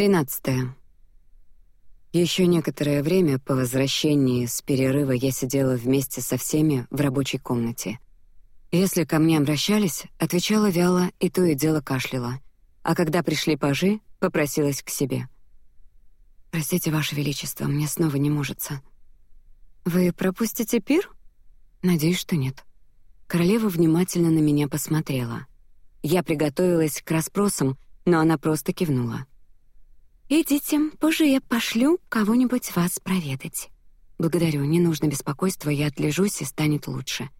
Тринадцатое. Еще некоторое время по возвращении с перерыва я сидела вместе со всеми в рабочей комнате. Если ко мне обращались, отвечала вяло и то и дело кашляла, а когда пришли пажи, попросилась к себе. Простите, ваше величество, мне снова не можется. Вы пропустите пир? Надеюсь, что нет. Королева внимательно на меня посмотрела. Я приготовилась к расспросам, но она просто кивнула. Идите, позже я пошлю кого-нибудь вас проведать. Благодарю, не нужно беспокойства, я отлежусь и станет лучше.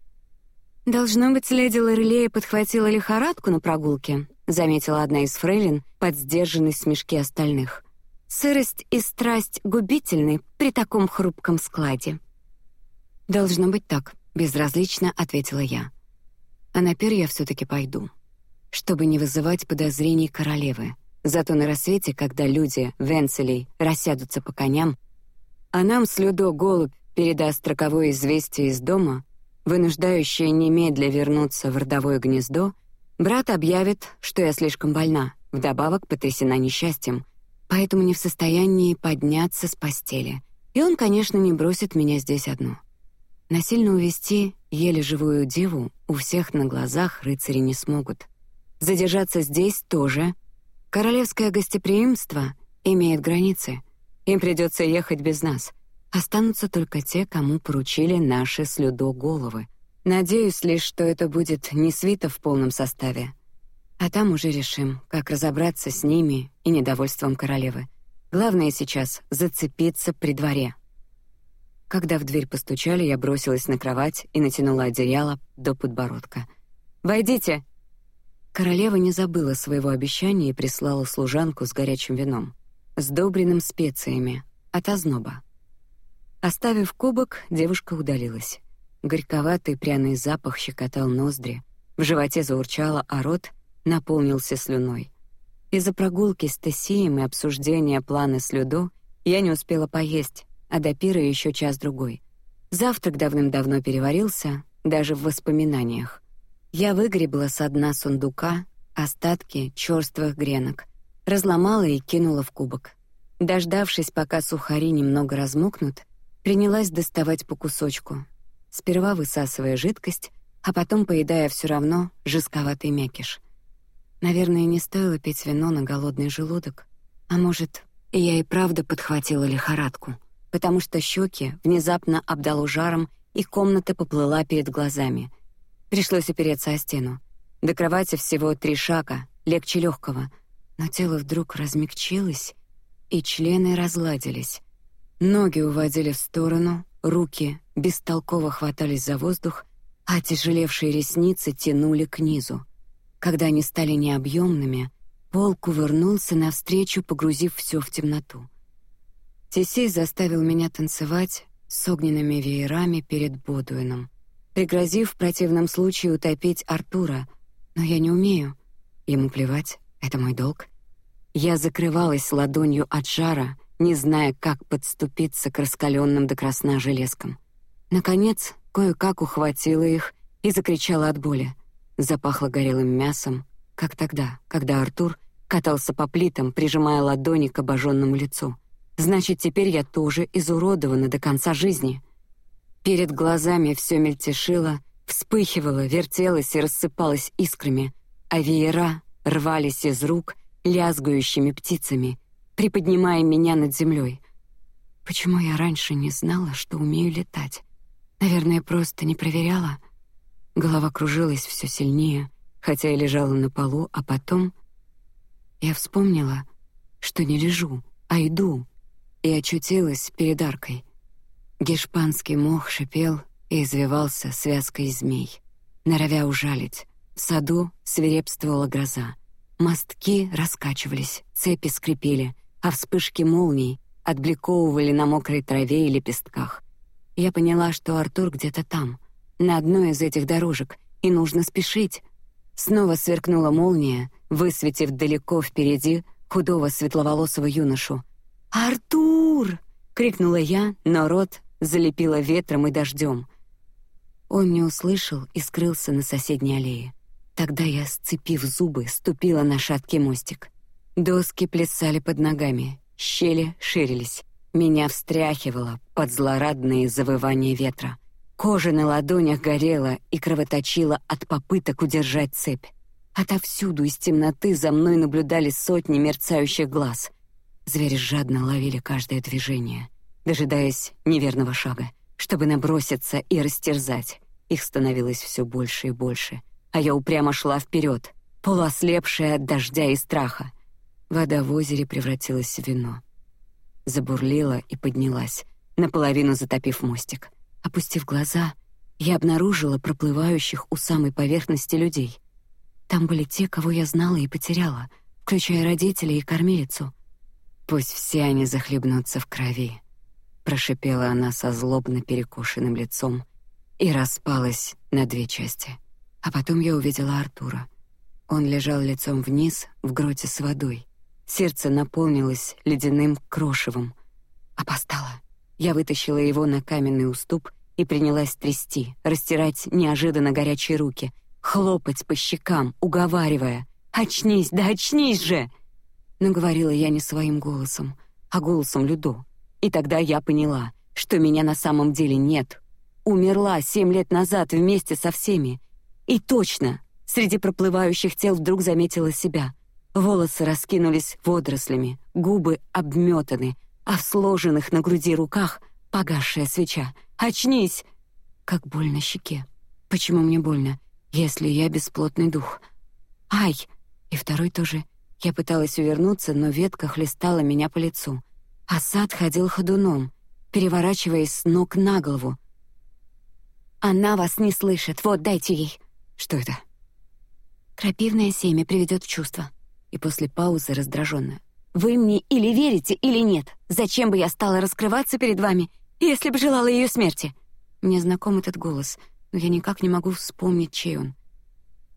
Должно быть, леди Лорелея подхватила лихорадку на прогулке, заметила одна из фрейлин под сдержанной смешки остальных. Сырость и страсть губительны при таком хрупком складе. Должно быть так, безразлично ответила я. А на пир я все-таки пойду, чтобы не вызывать подозрений королевы. Зато на рассвете, когда люди Венцелей рассядутся по коням, а нам с Людо голубь передаст роковое известие из дома, вынуждающее немедля вернуться в родовое гнездо, брат объявит, что я слишком больна, вдобавок потрясена несчастьем, поэтому не в состоянии подняться с постели. И он, конечно, не бросит меня здесь одну. Насильно увести еле живую деву у всех на глазах рыцари не смогут. Задержаться здесь тоже Королевское гостеприимство имеет границы. Им придется ехать без нас. Останутся только те, кому поручили наши слюдо головы. Надеюсь лишь, что это будет не свита в полном составе. А там уже решим, как разобраться с ними и недовольством королевы. Главное сейчас зацепиться при дворе. Когда в дверь постучали, я бросилась на кровать и натянула одеяло до подбородка. Войдите, Королева не забыла своего обещания и прислала служанку с горячим вином, сдобренным специями от озноба. Оставив кубок, девушка удалилась. Горьковатый пряный запах щекотал ноздри, в животе заурчало, а рот наполнился слюной. Из-за прогулки с Тессием и обсуждения плана с Людо я не успела поесть, а до пира еще час другой. Завтрак давным-давно переварился, даже в воспоминаниях. Я выгребла с дна сундука остатки черствых гренок, разломала и кинула в кубок. Дождавшись, пока сухари немного размокнут, принялась доставать по кусочку, сперва высасывая жидкость, а потом поедая все равно жестковатый мякиш. Наверное, не стоило пить вино на голодный желудок, а может, я и правда подхватила лихорадку, потому что щеки внезапно обдало жаром и комната поплыла перед глазами — Пришлось опереться о стену. До кровати всего три шага, легче легкого, но тело вдруг размягчилось, и члены разладились. Ноги уводили в сторону, руки бестолково хватались за воздух, а тяжелевшие ресницы тянули к низу. Когда они стали необъемными, пол кувырнулся навстречу, погрузив все в темноту. Тесей заставил меня танцевать с огненными веерами перед Бодуином пригрозив в противном случае утопить Артура, но я не умею. Ему плевать, это мой долг. Я закрывалась ладонью от жара, не зная, как подступиться к раскаленным до красна железкам. Наконец, кое-как ухватила их и закричала от боли. Запахло горелым мясом, как тогда, когда Артур катался по плитам, прижимая ладони к обожженному лицу. Значит, теперь я тоже изуродована до конца жизни. Перед глазами все мельтешило, вспыхивало, вертелось и рассыпалось искрами, а веера рвались из рук лязгающими птицами, приподнимая меня над землей. Почему я раньше не знала, что умею летать? Наверное, просто не проверяла. Голова кружилась все сильнее, хотя я лежала на полу, а потом я вспомнила, что не лежу, а иду, и очутилась перед аркой. Гешпанский мох шипел и извивался связкой змей, норовя ужалить. В саду свирепствовала гроза. Мостки раскачивались, цепи скрипели, а вспышки молний отбликовывали на мокрой траве и лепестках. Я поняла, что Артур где-то там, на одной из этих дорожек, и нужно спешить. Снова сверкнула молния, высветив далеко впереди худого светловолосого юношу. Артур! крикнула я, но рот залепило ветром и дождем. Он не услышал и скрылся на соседней аллее. Тогда я, сцепив зубы, ступила на шаткий мостик. Доски плясали под ногами, щели ширились. Меня встряхивало под злорадные завывания ветра. Кожа на ладонях горела и кровоточила от попыток удержать цепь. Отовсюду из темноты за мной наблюдали сотни мерцающих глаз. Звери жадно ловили каждое движение, дожидаясь неверного шага, чтобы наброситься и растерзать. Их становилось все больше и больше, а я упрямо шла вперед, полуослепшая от дождя и страха. Вода в озере превратилась в вино забурлила и поднялась, наполовину затопив мостик. Опустив глаза, я обнаружила проплывающих у самой поверхности людей. Там были те, кого я знала и потеряла, включая родителей и кормилицу. Пусть все они захлебнутся в крови, прошипела она со злобно перекошенным лицом и распалась на две части. А потом я увидела Артура. Он лежал лицом вниз в гроте с водой. Сердце наполнилось ледяным крошевом. Опостало. Я вытащила его на каменный уступ и принялась трясти, растирать неожиданно горячие руки, хлопать по щекам, уговаривая: "Очнись, да очнись же!" Но говорила я не своим голосом, а голосом Людо. И тогда я поняла, что меня на самом деле нет. Умерла семь лет назад вместе со всеми. И точно, среди проплывающих тел вдруг заметила себя. Волосы раскинулись водорослями, губы обметаны, а в сложенных на груди руках погасшая свеча. Очнись! Как больно щеке. Почему мне больно, если я бесплотный дух? Ай! И второй тоже. Я пыталась увернуться, но ветка хлестала меня по лицу. А сад ходил ходуном, переворачиваясь с ног на голову. Она вас не слышит. Вот дайте ей. Что это? Крапивное семя приведет в чувство и после паузы раздраженно. Вы мне или верите, или нет. Зачем бы я стала раскрываться перед вами, если бы желала ее смерти? Мне знаком этот голос, но я никак не могу вспомнить, чей он.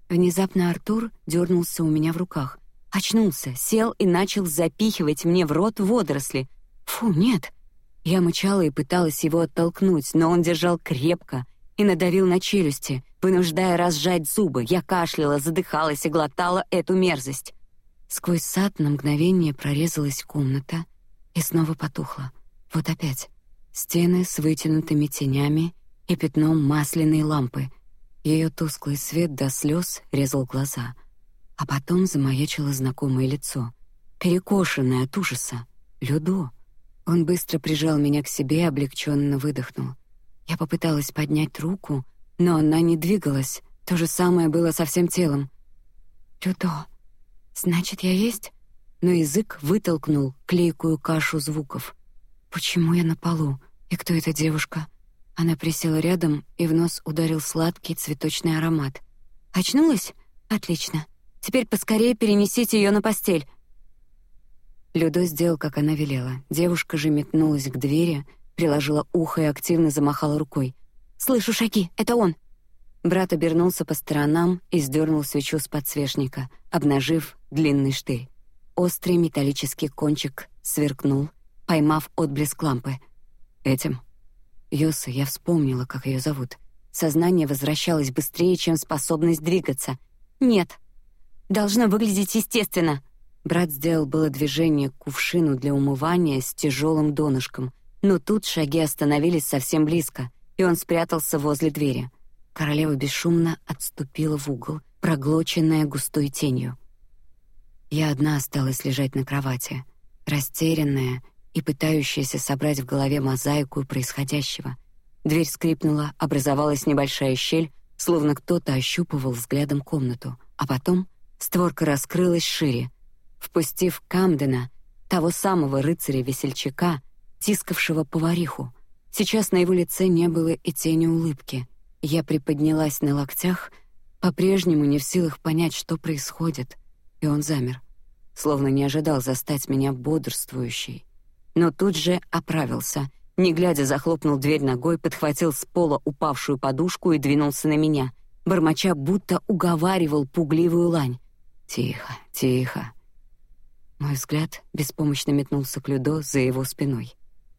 Внезапно Артур дернулся у меня в руках, очнулся, сел и начал запихивать мне в рот водоросли. Фу, нет! Я мычала и пыталась его оттолкнуть, но он держал крепко и надавил на челюсти, вынуждая разжать зубы. Я кашляла, задыхалась и глотала эту мерзость. Сквозь сад на мгновение прорезалась комната и снова потухла. Вот опять стены с вытянутыми тенями и пятном масляной лампы. Ее тусклый свет до слез резал глаза, а потом замаячило знакомое лицо, перекошенное от ужаса. Людо. Он быстро прижал меня к себе и облегченно выдохнул. Я попыталась поднять руку, но она не двигалась. То же самое было со всем телом. Людо. Значит, я есть? Но язык вытолкнул клейкую кашу звуков. Почему я на полу? И кто эта девушка? Она присела рядом, и в нос ударил сладкий цветочный аромат. Очнулась? Отлично. Теперь поскорее перенесите ее на постель. Людо сделал, как она велела. Девушка же метнулась к двери, приложила ухо и активно замахала рукой. Слышу шаги. Это он. Брат обернулся по сторонам и сдернул свечу с подсвечника, обнажив длинный штырь. Острый металлический кончик сверкнул, поймав отблеск лампы. Этим. Йоса, я вспомнила, как ее зовут. Сознание возвращалось быстрее, чем способность двигаться. Нет, должно выглядеть естественно. Брат сделал было движение к кувшину для умывания с тяжелым донышком, но тут шаги остановились совсем близко, и он спрятался возле двери. Королева бесшумно отступила в угол, проглоченная густой тенью. Я одна осталась лежать на кровати, растерянная и пытающаяся собрать в голове мозаику происходящего. Дверь скрипнула, образовалась небольшая щель, словно кто-то ощупывал взглядом комнату, а потом створка раскрылась шире, впустив Камдена, того самого рыцаря-весельчака, тискавшего повариху. Сейчас на его лице не было и тени улыбки. Я приподнялась на локтях, по-прежнему не в силах понять, что происходит, и он замер, словно не ожидал застать меня бодрствующей. Но тут же оправился, не глядя захлопнул дверь ногой, подхватил с пола упавшую подушку и двинулся на меня, бормоча, будто уговаривал пугливую лань. Тихо, тихо. Мой взгляд беспомощно метнулся к Людо за его спиной.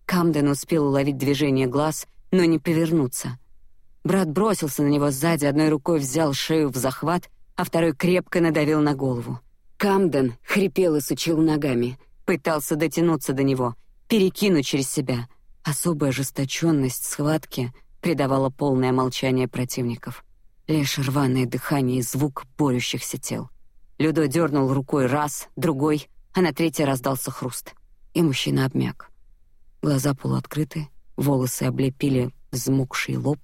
Камден успел уловить движение глаз, но не повернуться. Брат бросился на него сзади, одной рукой взял шею в захват, а второй крепко надавил на голову. Камден хрипел и сучил ногами, пытался дотянуться до него, перекинуть через себя. Особая ожесточенность схватки придавала полное молчание противников. Лишь рваное дыхание и звук борющихся тел. Людо дернул рукой раз, другой, а на третий раздался хруст, и мужчина обмяк. Глаза полуоткрыты, волосы облепили взмокший лоб,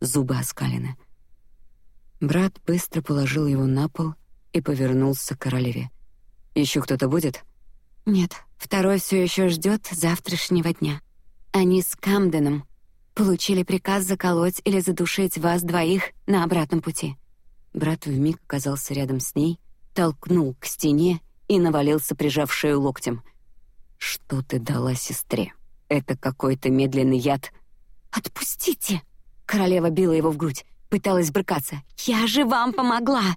зубы оскалены. Брат быстро положил его на пол и повернулся к королеве. Еще кто-то будет? Нет, второй все еще ждет завтрашнего дня. Они с Камденом получили приказ заколоть или задушить вас двоих на обратном пути. Брат вмиг оказался рядом с ней, толкнул к стене и навалился, прижав шею локтем. Что ты дала сестре? Это какой-то медленный яд. Отпустите! Королева била его в грудь, пыталась брыкаться. Я же вам помогла.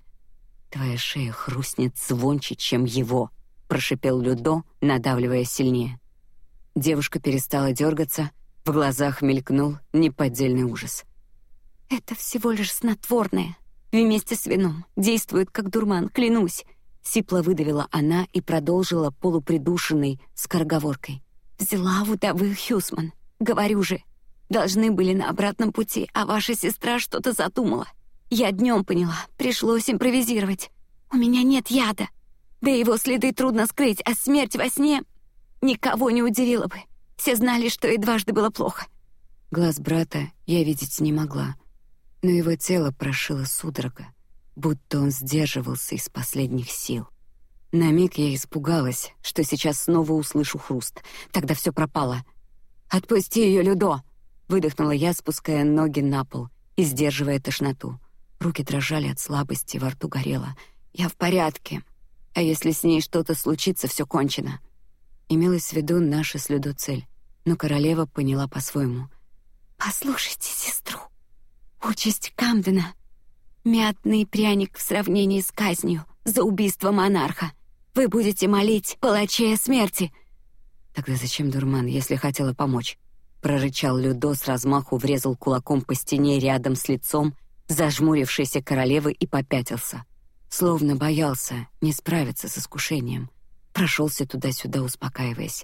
Твоя шея хрустнет звонче, чем его, прошепел Людо, надавливая сильнее. Девушка перестала дергаться, в глазах мелькнул неподдельный ужас. Это всего лишь снотворное. Вместе с вином действует как дурман, клянусь. Сипло выдавила она и продолжила полупридушенной скороговоркой. Взяла в удовых Хьюсман. Говорю же, должны были на обратном пути, а ваша сестра что-то задумала. Я днем поняла, пришлось импровизировать. У меня нет яда, да его следы трудно скрыть, а смерть во сне никого не удивила бы. Все знали, что и дважды было плохо. Глаз брата я видеть не могла, но его тело прошило судорога, будто он сдерживался из последних сил. На миг я испугалась, что сейчас снова услышу хруст. Тогда все пропало. Отпусти ее, Людо! Выдохнула я, спуская ноги на пол и сдерживая тошноту. Руки дрожали от слабости, во рту горело. Я в порядке. А если с ней что-то случится, все кончено. Имелось в виду наша с Людо цель но королева поняла по-своему. Послушайте сестру. Участь Камдена. Мятный пряник в сравнении с казнью за убийство монарха. Вы будете молить палачей о смерти. Тогда зачем дурман, если хотела помочь? Прорычал Людо с размаху, врезал кулаком по стене рядом с лицом зажмурившейся королевы и попятился, словно боялся не справиться с искушением. Прошелся туда-сюда, успокаиваясь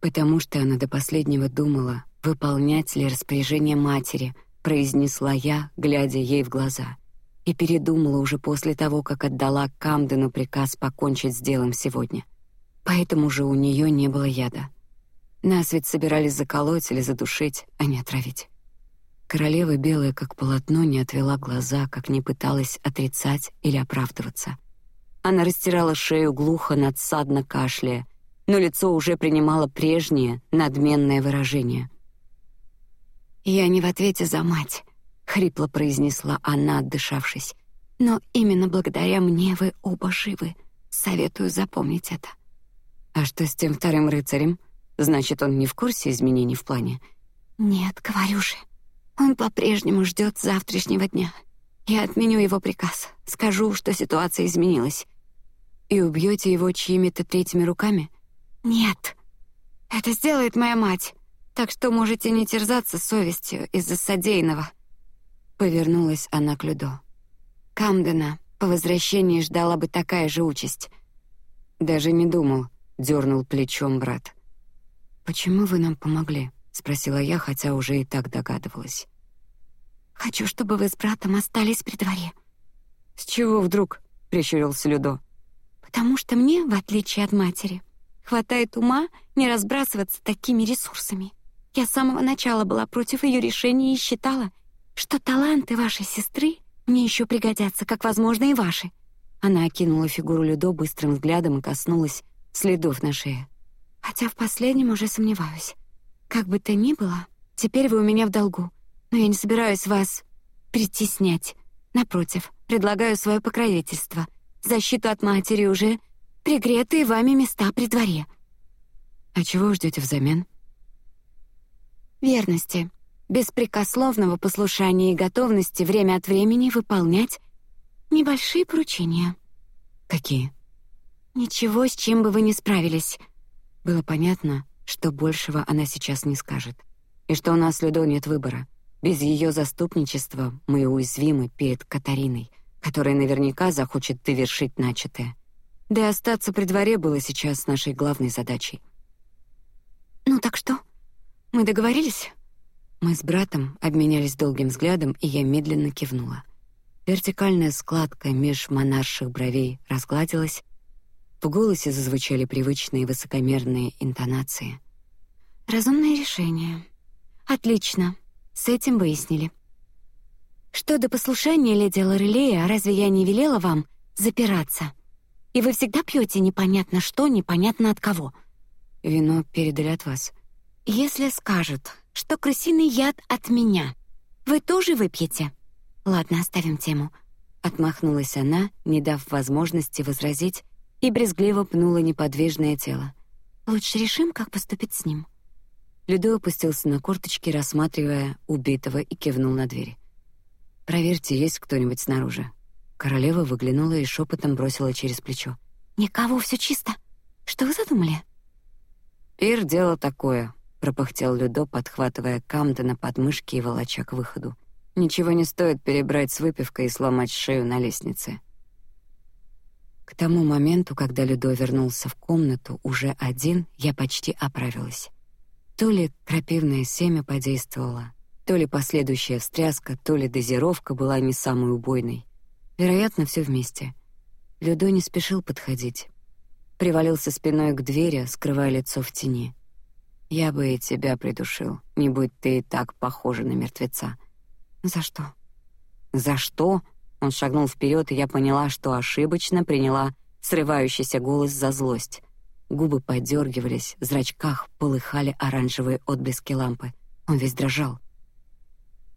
потому что она до последнего думала, выполнять ли распоряжение матери, произнесла я, глядя ей в глаза, и передумала уже после того, как отдала Камдену приказ покончить с делом сегодня. Поэтому же у нее не было яда. Нас ведь собирались заколоть или задушить, а не отравить. Королева белая как полотно не отвела глаза, как не пыталась отрицать или оправдываться. Она растирала шею глухо, надсадно кашляя, но лицо уже принимало прежнее надменное выражение. Я не в ответе за мать, хрипло произнесла она, отдышавшись. Но именно благодаря мне вы оба живы. Советую запомнить это. А что с тем вторым рыцарем? Значит, он не в курсе изменений в плане? Нет, говорю же. Он по-прежнему ждет завтрашнего дня. Я отменю его приказ. Скажу, что ситуация изменилась. И убьете его чьими-то третьими руками? Нет, это сделает моя мать, так что можете не терзаться совестью из-за содеянного. Повернулась она к Людо. Камдена по возвращении ждала бы такая же участь. Даже не думал, дернул плечом брат. Почему вы нам помогли? спросила я, хотя уже и так догадывалась. Хочу, чтобы вы с братом остались при дворе. С чего вдруг? прищурился Людо. Потому что мне, в отличие от матери, Хватает ума не разбрасываться такими ресурсами. Я с самого начала была против ее решения и считала, что таланты вашей сестры мне еще пригодятся, как возможно и ваши. Она окинула фигуру Людо быстрым взглядом и коснулась следов на шее. Хотя в последнем уже сомневаюсь. Как бы то ни было, теперь вы у меня в долгу, но я не собираюсь вас притеснять. Напротив, предлагаю свое покровительство, защиту от матери уже пригретые вами места при дворе. А чего ждете взамен? Верности, беспрекословного послушания и готовности время от времени выполнять небольшие поручения. Какие? Ничего, с чем бы вы не справились. Было понятно, что большего она сейчас не скажет, и что у нас с Людо нет выбора. Без ее заступничества мы уязвимы перед Катариной, которая наверняка захочет довершить начатое. Да и остаться при дворе было сейчас нашей главной задачей. Ну так что? Мы договорились? Мы с братом обменялись долгим взглядом, и я медленно кивнула. Вертикальная складка меж монарших бровей разгладилась, в голосе зазвучали привычные высокомерные интонации. Разумное решение. Отлично. С этим выяснили. Что до послушания, леди Лорелея, разве я не велела вам запираться? И вы всегда пьете непонятно что, непонятно от кого. Вино передали от вас. Если скажут, что крысиный яд от меня, вы тоже выпьете? Ладно, оставим тему. Отмахнулась она, не дав возможности возразить, и брезгливо пнула неподвижное тело. Лучше решим, как поступить с ним. Людо опустился на корточки, рассматривая убитого, и кивнул на дверь. Проверьте, есть кто-нибудь снаружи. Королева выглянула и шепотом бросила через плечо: "Никого, все чисто. Что вы задумали?" "Пир дело такое", пропыхтел Людо, подхватывая Камдена под мышки и волоча к выходу. "Ничего не стоит перебрать с выпивкой и сломать шею на лестнице. К тому моменту, когда Людо вернулся в комнату уже один, я почти оправилась. То ли крапивное семя подействовало, то ли последующая встряска, то ли дозировка была не самой убойной. Вероятно, все вместе. Людо не спешил подходить, привалился спиной к двери, скрывая лицо в тени. Я бы и тебя придушил, не будь ты так похожа на мертвеца. За что? За что? Он шагнул вперед, и я поняла, что ошибочно приняла срывающийся голос за злость. Губы подергивались, в зрачках полыхали оранжевые отблески лампы. Он весь дрожал.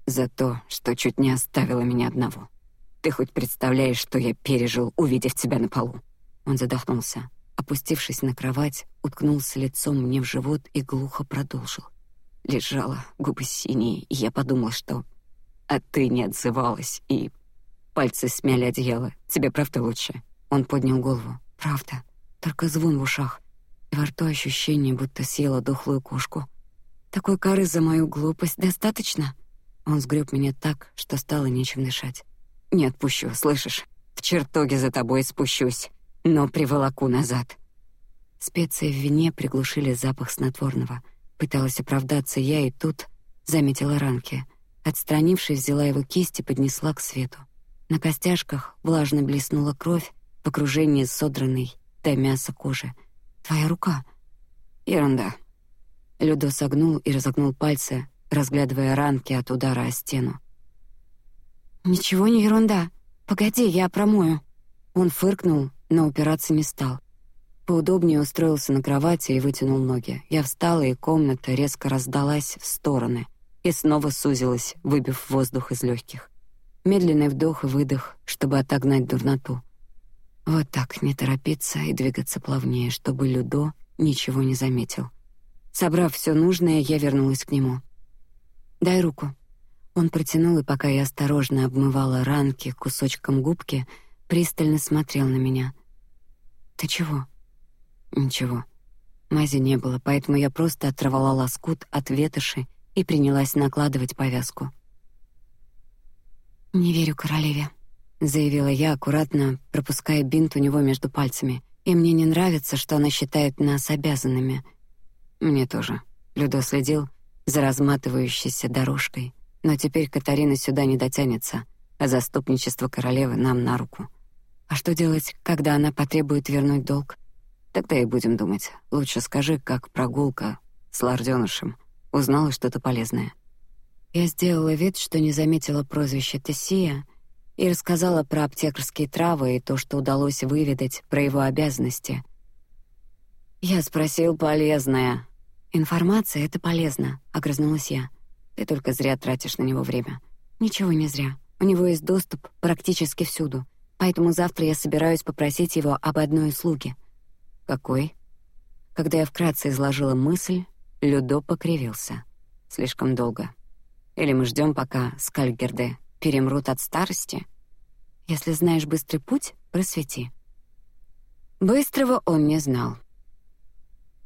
За то, что чуть не оставила меня одного. Ты хоть представляешь, что я пережил, увидев тебя на полу? Он задохнулся, опустившись на кровать, уткнулся лицом мне в живот и глухо продолжил. Лежала, губы синие, и я подумал, что а ты не отзывалась и Пальцы смяли одеяло. Тебе правда лучше? Он поднял голову. Правда. Только звон в ушах. И во рту ощущение, будто съела дохлую кошку. Такой кары за мою глупость достаточно? Он сгреб меня так, что стало нечем дышать. Не отпущу, слышишь? В чертоге за тобой спущусь, но приволоку назад. Специи в вине приглушили запах снотворного. Пыталась оправдаться я и тут заметила ранки. Отстранившись, взяла его кисть и поднесла к свету. На костяшках влажно блеснула кровь в окружении содранной до мяса кожи. Твоя рука. Ерунда. Людо согнул и разогнул пальцы, разглядывая ранки от удара о стену. Ничего не ерунда. Погоди, я промою. Он фыркнул, но упираться не стал. Поудобнее устроился на кровати и вытянул ноги. Я встала, и комната резко раздалась в стороны и снова сузилась, выбив воздух из легких. Медленный вдох и выдох, чтобы отогнать дурноту. Вот так, не торопиться и двигаться плавнее, чтобы Людо ничего не заметил. Собрав все нужное, я вернулась к нему. Дай руку. Он протянул, и пока я осторожно обмывала ранки кусочком губки, пристально смотрел на меня. Ты чего? Ничего. Мази не было, поэтому я просто оторвала лоскут от ветоши и принялась накладывать повязку. Не верю королеве, заявила я аккуратно, пропуская бинт у него между пальцами. И мне не нравится, что она считает нас обязанными. Мне тоже. Людо следил за разматывающейся дорожкой, но теперь Катарина сюда не дотянется, а заступничество королевы нам на руку. А что делать, когда она потребует вернуть долг? Тогда и будем думать. Лучше скажи, как прогулка с лордёнышем. Узнала что-то полезное. Я сделала вид, что не заметила прозвище Тессия, и рассказала про аптекарские травы и то, что удалось выведать про его обязанности. Я спросил полезное. Информация это полезно, огрызнулась я. Ты только зря тратишь на него время. Ничего не зря. У него есть доступ практически всюду, поэтому завтра я собираюсь попросить его об одной услуге. Какой? Когда я вкратце изложила мысль, Людо покривился. Слишком долго. Или мы ждем, пока скальгерды перемрут от старости? Если знаешь быстрый путь, просвети. Быстрого он не знал.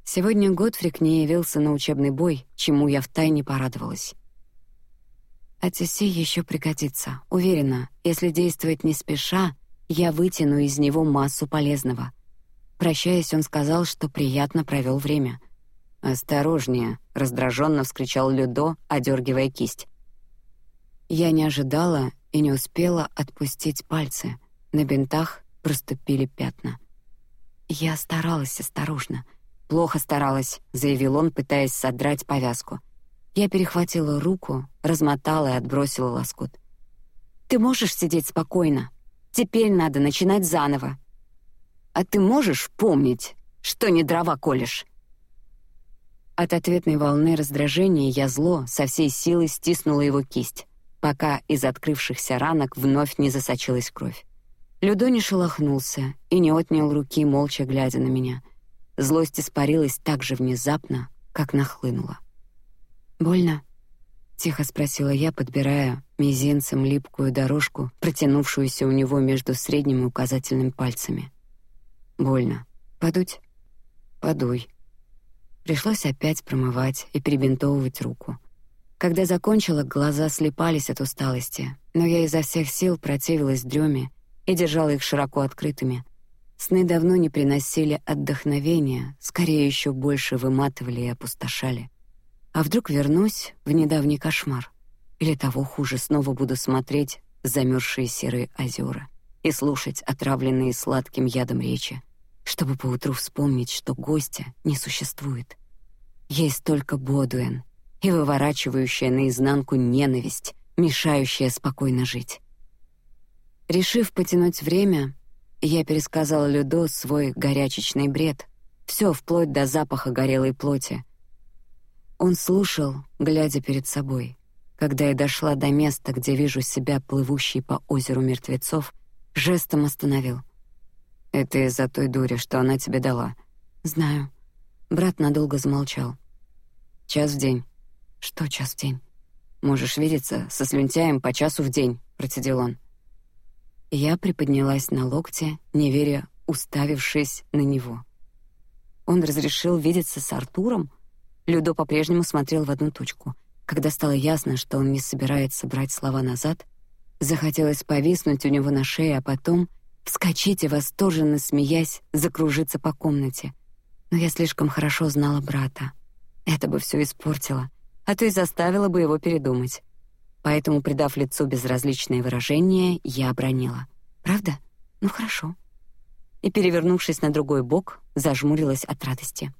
Сегодня Готфрик не явился на учебный бой, чему я втайне порадовалась. А Тесси еще пригодится. Уверена, если действовать не спеша, я вытяну из него массу полезного. Прощаясь, он сказал, что приятно провел время. «Осторожнее!» — раздраженно вскричал Людо, одергивая кисть. Я не ожидала и не успела отпустить пальцы. На бинтах проступили пятна. Я старалась осторожно. Плохо старалась, заявил он, пытаясь содрать повязку. Я перехватила руку, размотала и отбросила лоскут. Ты можешь сидеть спокойно. Теперь надо начинать заново. А ты можешь помнить, что не дрова колешь? От ответной волны раздражения я зло со всей силы стиснула его кисть пока из открывшихся ранок вновь не засочилась кровь. Людо не шелохнулся и не отнял руки, молча глядя на меня. Злость испарилась так же внезапно, как нахлынула. Больно? Тихо спросила я, подбирая мизинцем липкую дорожку, протянувшуюся у него между средним и указательным пальцами. Больно. Подуть? Подуй. Пришлось опять промывать и перебинтовывать руку. Когда закончила, глаза слепались от усталости, но я изо всех сил противилась дреме и держала их широко открытыми. Сны давно не приносили отдохновения, скорее еще больше выматывали и опустошали. А вдруг вернусь в недавний кошмар? Или того хуже, снова буду смотреть замерзшие серые озера и слушать отравленные сладким ядом речи, чтобы поутру вспомнить, что гостя не существует. Есть только Бодуэн, и выворачивающая наизнанку ненависть, мешающая спокойно жить. Решив потянуть время, я пересказала Людо свой горячечный бред, все вплоть до запаха горелой плоти. Он слушал, глядя перед собой. Когда я дошла до места, где вижу себя плывущей по озеру мертвецов, жестом остановил. Это из-за той дури, что она тебе дала. Знаю. Брат надолго замолчал. Час в день. Что час в день? Можешь видеться со слюнтяем по часу в день, процедил он. Я приподнялась на локте, не веря, уставившись на него. Он разрешил видеться с Артуром. Людо по-прежнему смотрел в одну точку. Когда стало ясно, что он не собирается брать слова назад, захотелось повиснуть у него на шее, а потом вскочить и восторженно смеясь закружиться по комнате. Но я слишком хорошо знала брата. Это бы все испортило а то и заставила бы его передумать. Поэтому, придав лицу безразличное выражение, я обронила: "Правда? Ну хорошо". И перевернувшись на другой бок, зажмурилась от радости.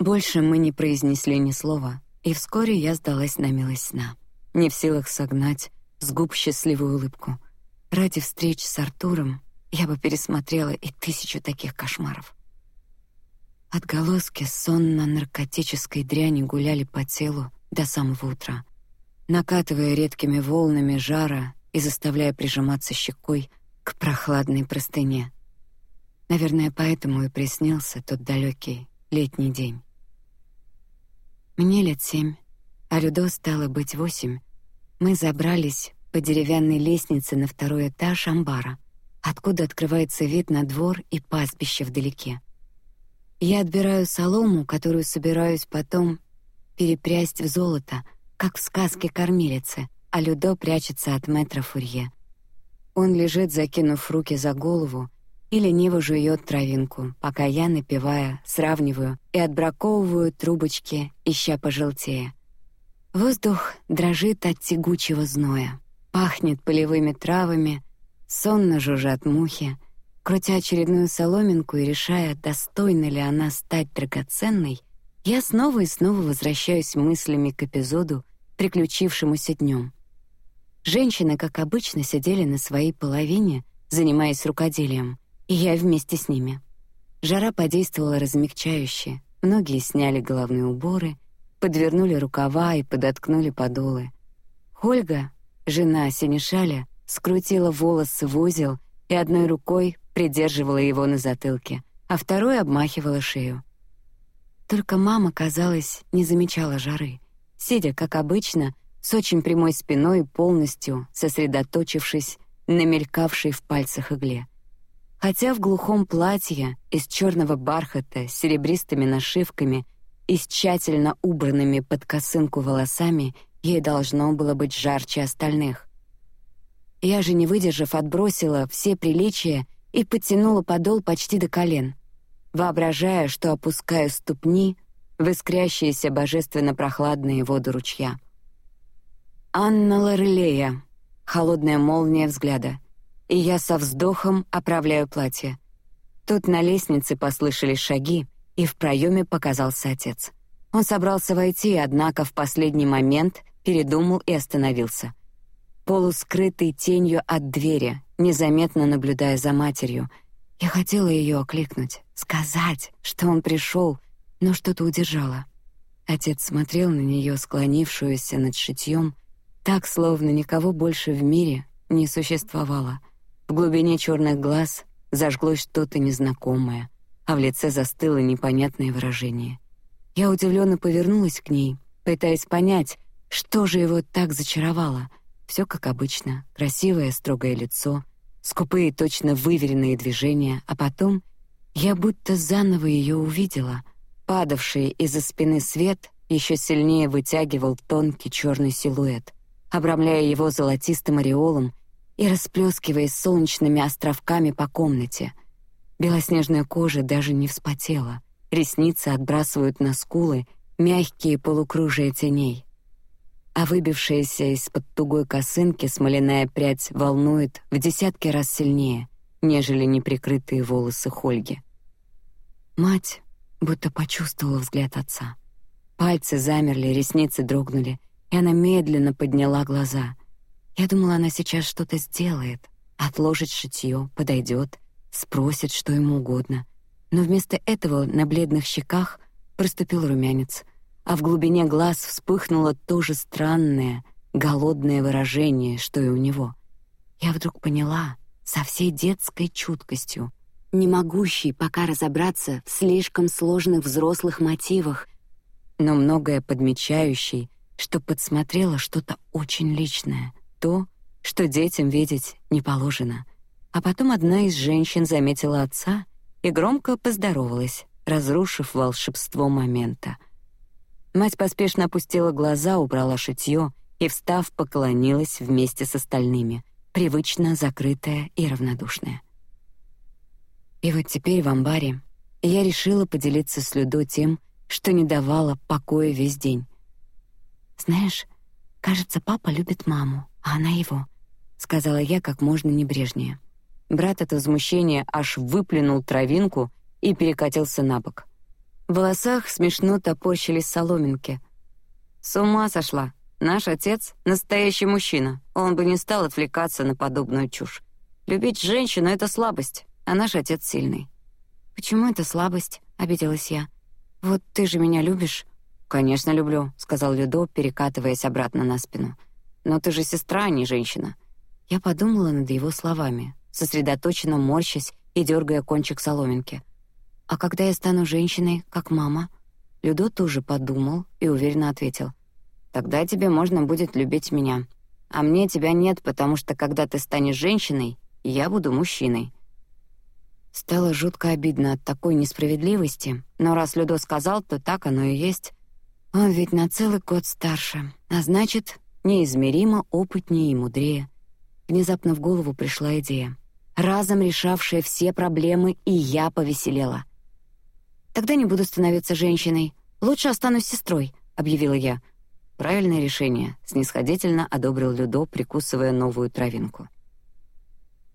Больше мы не произнесли ни слова, и вскоре я сдалась на милость сна, не в силах согнать с губ счастливую улыбку. Ради встреч с Артуром я бы пересмотрела и тысячу таких кошмаров. Отголоски сонно-наркотической дряни гуляли по телу до самого утра, накатывая редкими волнами жара и заставляя прижиматься щекой к прохладной простыне. Наверное, поэтому и приснился тот далекий летний день. Мне лет семь, а Людо стало быть восемь. Мы забрались по деревянной лестнице на второй этаж амбара, откуда открывается вид на двор и пастбище вдалеке. Я отбираю солому, которую собираюсь потом перепрясть в золото, как в сказке кормилицы, а Людо прячется от метра Фурье. Он лежит, закинув руки за голову, и лениво жует травинку, пока я, напевая, сравниваю и отбраковываю трубочки, ища пожелтее. Воздух дрожит от тягучего зноя, пахнет полевыми травами, сонно жужжат мухи — Крутя очередную соломинку и решая, достойна ли она стать драгоценной, я снова и снова возвращаюсь мыслями к эпизоду, приключившемуся днем. Женщины, как обычно, сидели на своей половине, занимаясь рукоделием, и я вместе с ними. Жара подействовала размягчающе. Многие сняли головные уборы, подвернули рукава и подоткнули подолы. Ольга, жена Синишаля, скрутила волосы в узел и одной рукой придерживала его на затылке, а второй обмахивала шею. Только мама, казалось, не замечала жары, сидя, как обычно, с очень прямой спиной, полностью сосредоточившись на мелькавшей в пальцах игле. Хотя в глухом платье из черного бархата с серебристыми нашивками и с тщательно убранными под косынку волосами ей должно было быть жарче остальных. Я же, не выдержав, отбросила все приличия и подтянула подол почти до колен, воображая, что опускаю ступни в искрящиеся божественно прохладные воды ручья. Анна Лорелея, холодная молния взгляда, и я со вздохом оправляю платье. Тут на лестнице послышались шаги, и в проеме показался отец. Он собрался войти, однако в последний момент передумал и остановился. Полускрытый тенью от двери, незаметно наблюдая за матерью. Я хотела ее окликнуть, сказать, что он пришел, но что-то удержало. Отец смотрел на нее, склонившуюся над шитьем, так, словно никого больше в мире не существовало. В глубине черных глаз зажглось что-то незнакомое, а в лице застыло непонятное выражение. Я удивленно повернулась к ней, пытаясь понять, что же его так зачаровало. Все как обычно: красивое строгое лицо, скупые точно выверенные движения, а потом я будто заново ее увидела. Падавший из-за спины свет еще сильнее вытягивал тонкий черный силуэт, обрамляя его золотистым ореолом и расплескиваясь солнечными островками по комнате. Белоснежная кожа даже не вспотела, ресницы отбрасывают на скулы мягкие полукружия теней, а выбившаяся из-под тугой косынки смоляная прядь волнует в десятки раз сильнее, нежели неприкрытые волосы Хольги. Мать будто почувствовала взгляд отца. Пальцы замерли, ресницы дрогнули, и она медленно подняла глаза. Я думала, она сейчас что-то сделает, отложит шитье, подойдет, спросит, что ему угодно. Но вместо этого на бледных щеках проступил румянец, а в глубине глаз вспыхнуло то же странное, голодное выражение, что и у него. Я вдруг поняла, со всей детской чуткостью, не могущей пока разобраться в слишком сложных взрослых мотивах, но многое подмечающей, что подсмотрела что-то очень личное, то, что детям видеть не положено. А потом одна из женщин заметила отца и громко поздоровалась, разрушив волшебство момента. Мать поспешно опустила глаза, убрала шитье и, встав, поклонилась вместе с остальными, привычно закрытая и равнодушная. И вот теперь в амбаре я решила поделиться с Людо тем, что не давало покоя весь день. Знаешь, кажется, папа любит маму, а она его, сказала я как можно небрежнее. Брат от возмущения аж выплюнул травинку и перекатился на бок. В волосах смешно топорщились соломинки. С ума сошла. Наш отец настоящий мужчина. Он бы не стал отвлекаться на подобную чушь. Любить женщину это слабость, а наш отец сильный. Почему это слабость? обиделась я. Вот ты же меня любишь. Конечно, люблю, сказал Людо, перекатываясь обратно на спину. Но ты же сестра, а не женщина. Я подумала над его словами, сосредоточенно морщась и дергая кончик соломинки. А когда я стану женщиной, как мама? Людо тоже подумал и уверенно ответил: Тогда тебе можно будет любить меня, а мне тебя нет, потому что когда ты станешь женщиной, я буду мужчиной. Стало жутко обидно от такой несправедливости, но раз Людо сказал, то так оно и есть. Он ведь на целый год старше, а значит, неизмеримо опытнее и мудрее. Внезапно в голову пришла идея, разом решавшая все проблемы, и я повеселела. Тогда не буду становиться женщиной, лучше останусь сестрой, объявила я. Правильное решение, снисходительно одобрил Людо, прикусывая новую травинку.